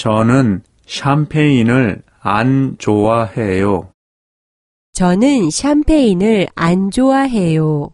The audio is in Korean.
저는 샴페인을 안 좋아해요. 저는 샴페인을 안 좋아해요.